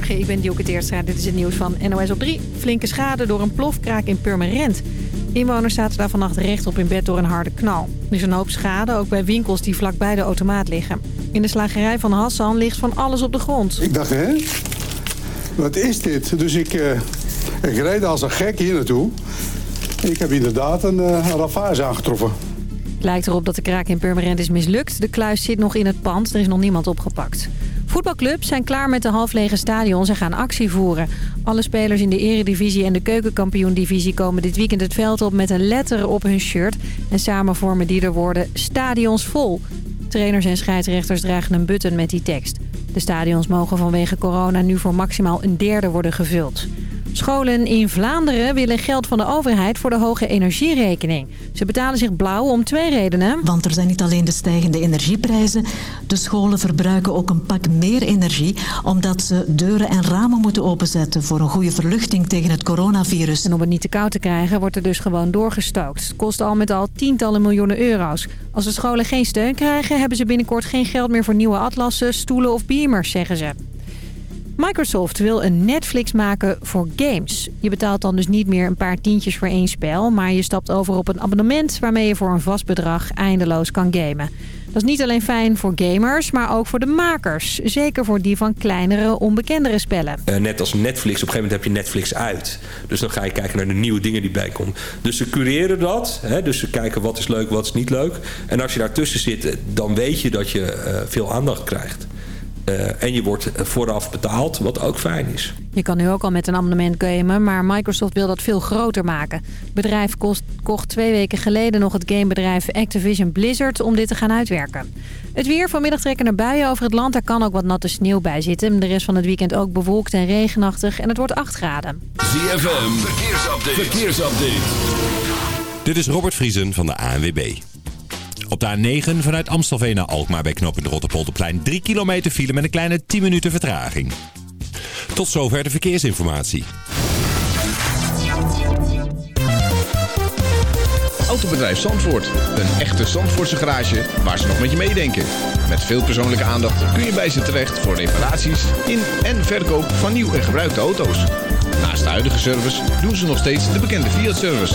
Goedemorgen, ik ben Dielke Teerstra. Dit is het nieuws van NOS op 3. Flinke schade door een plofkraak in Purmerend. Inwoners zaten daar vannacht rechtop in bed door een harde knal. Er is een hoop schade, ook bij winkels die vlakbij de automaat liggen. In de slagerij van Hassan ligt van alles op de grond. Ik dacht, hè? Wat is dit? Dus ik, uh, ik als een gek hier naartoe. Ik heb inderdaad een, uh, ravage aangetroffen. Het lijkt erop dat de kraak in Purmerend is mislukt. De kluis zit nog in het pand, er is nog niemand opgepakt. Voetbalclubs zijn klaar met de halflege stadions en gaan actie voeren. Alle spelers in de eredivisie en de keukenkampioendivisie komen dit weekend het veld op met een letter op hun shirt. En samen vormen die er woorden stadions vol. Trainers en scheidsrechters dragen een button met die tekst. De stadions mogen vanwege corona nu voor maximaal een derde worden gevuld. Scholen in Vlaanderen willen geld van de overheid voor de hoge energierekening. Ze betalen zich blauw om twee redenen. Want er zijn niet alleen de stijgende energieprijzen. De scholen verbruiken ook een pak meer energie... omdat ze deuren en ramen moeten openzetten... voor een goede verluchting tegen het coronavirus. En om het niet te koud te krijgen wordt er dus gewoon doorgestookt. Het kost al met al tientallen miljoenen euro's. Als de scholen geen steun krijgen... hebben ze binnenkort geen geld meer voor nieuwe atlassen, stoelen of beamers, zeggen ze. Microsoft wil een Netflix maken voor games. Je betaalt dan dus niet meer een paar tientjes voor één spel... maar je stapt over op een abonnement waarmee je voor een vast bedrag eindeloos kan gamen. Dat is niet alleen fijn voor gamers, maar ook voor de makers. Zeker voor die van kleinere, onbekendere spellen. Uh, net als Netflix, op een gegeven moment heb je Netflix uit. Dus dan ga je kijken naar de nieuwe dingen die bijkomen. Dus ze cureren dat. Hè? Dus ze kijken wat is leuk, wat is niet leuk. En als je daartussen zit, dan weet je dat je uh, veel aandacht krijgt. Uh, en je wordt vooraf betaald, wat ook fijn is. Je kan nu ook al met een abonnement gamen, maar Microsoft wil dat veel groter maken. Het bedrijf kost, kocht twee weken geleden nog het gamebedrijf Activision Blizzard om dit te gaan uitwerken. Het weer, vanmiddag trekken er buien over het land. Er kan ook wat natte sneeuw bij zitten. De rest van het weekend ook bewolkt en regenachtig en het wordt 8 graden. ZFM, verkeersupdate. verkeersupdate. Dit is Robert Vriesen van de ANWB. Op de A9 vanuit Amstelveen naar Alkmaar bij knooppunt Rotterpolderplein 3 kilometer file met een kleine 10 minuten vertraging. Tot zover de verkeersinformatie. Autobedrijf Zandvoort. Een echte Zandvoortse garage waar ze nog met je meedenken. Met veel persoonlijke aandacht kun je bij ze terecht voor reparaties in en verkoop van nieuw en gebruikte auto's. Naast de huidige service doen ze nog steeds de bekende Fiat-service.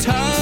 time.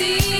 see.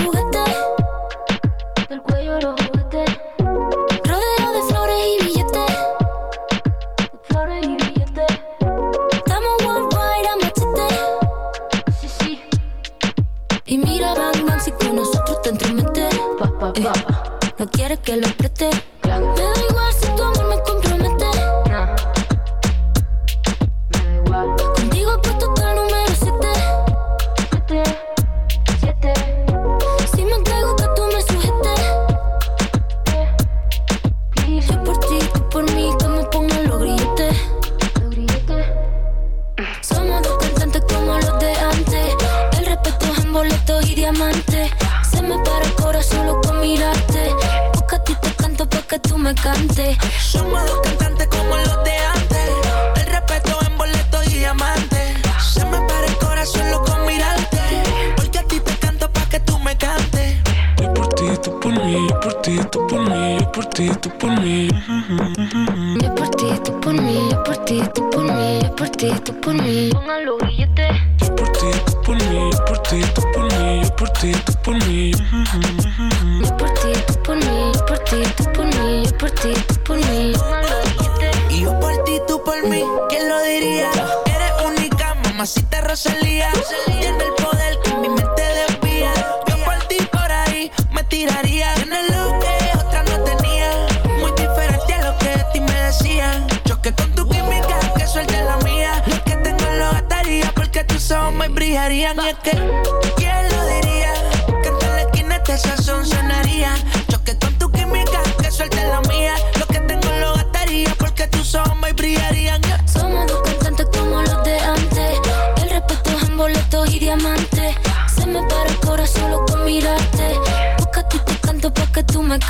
mamacita Rosalía. Tiene el poder que mi mente desvía. Yo por ti por ahí me tiraría. Tienes lo que otra no tenía. Muy diferente a lo que de ti me decían. Choque con tu química, que suelte la mía. Lo que tengo lo gastaría porque tus ojos me brillarían. Y es que, ¿quién lo diría? Que en la esquina este sazón sonaría.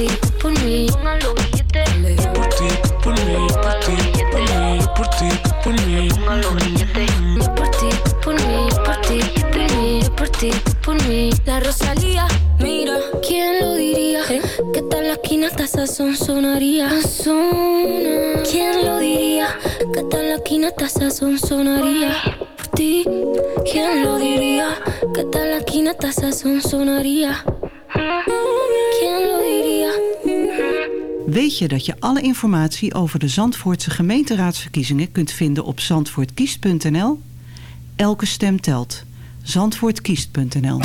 ti, por mí. Por ti, por mí, por ti, por mí, por ti, por mí. Por ti, por mí, por ti, por mí, por ti, por mí. La Rosalía, mira, ¿quién lo diría? Que tal la esquina hasta sazón sonaría. ¿Quién lo diría? Que tal la esquina hasta sazón sonaría. Por ti, ¿quién lo diría? Que tal la esquina hasta sazón sonaría. Weet je dat je alle informatie over de Zandvoortse gemeenteraadsverkiezingen kunt vinden op zandvoortkiest.nl? Elke stem telt. Zandvoortkiest.nl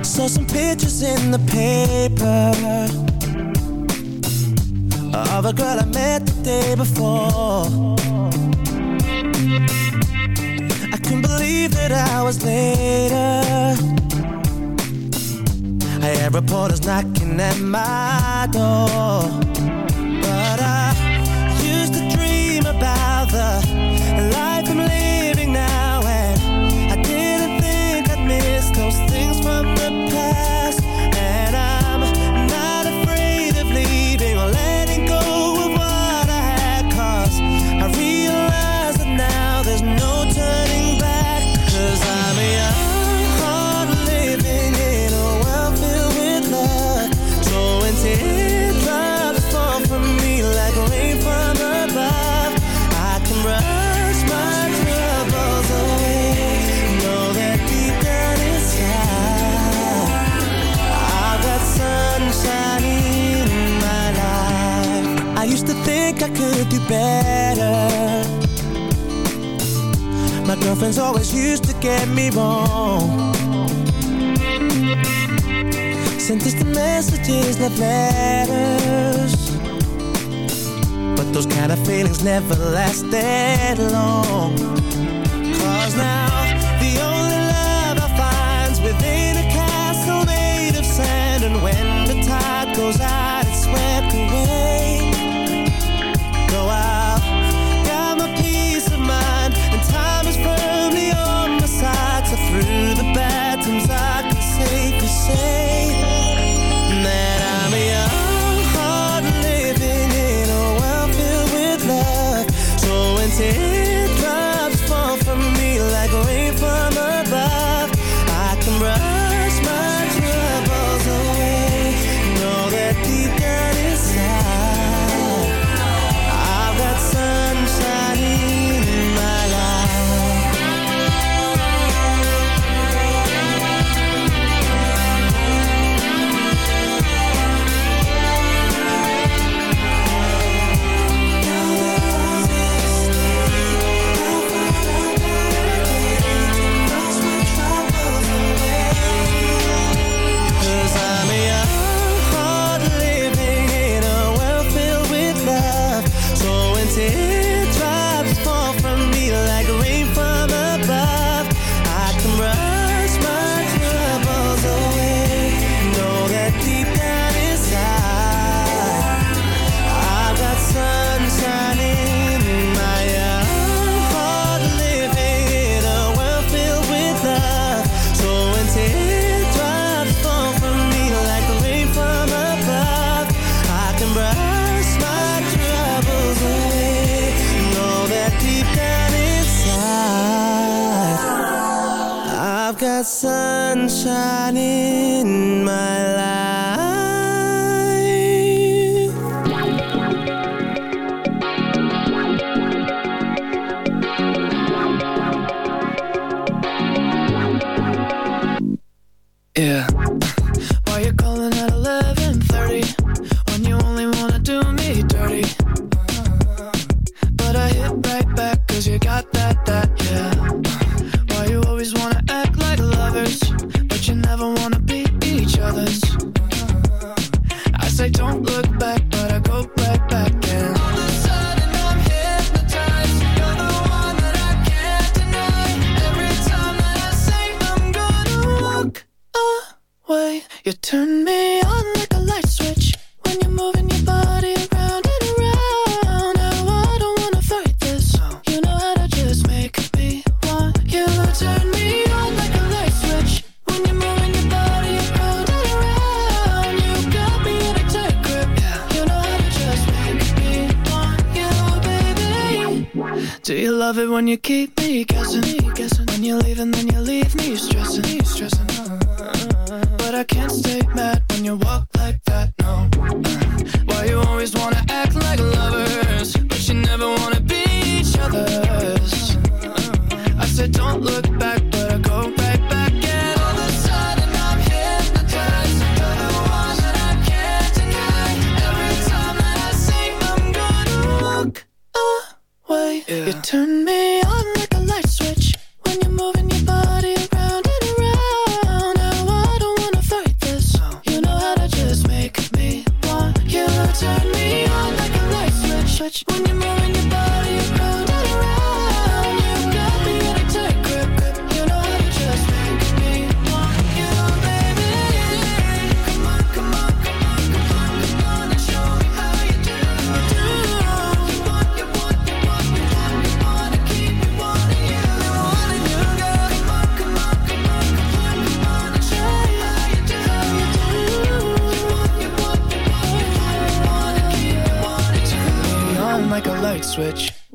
Saw some pictures in the paper of a girl I met the day before. I couldn't believe that hours later I had reporters knocking at my door. Could do better. My girlfriends always used to get me wrong. Sent distant messages, left letters. But those kind of feelings never lasted long. Yeah. Why you calling?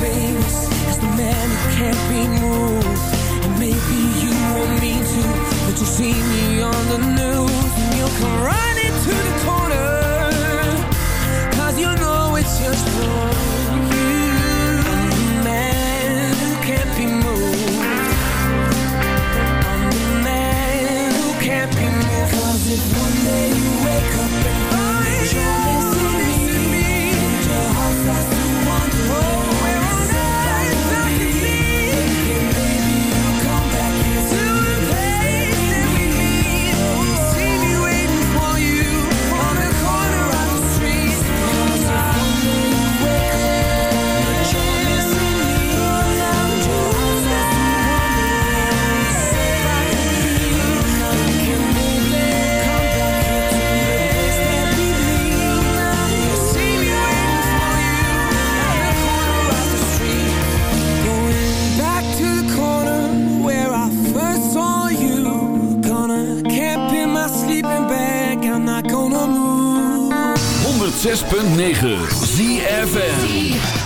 famous as the man who can't be moved. And maybe you want me to, but you see me on the news and you'll come running to the corner. 106.9 ZFN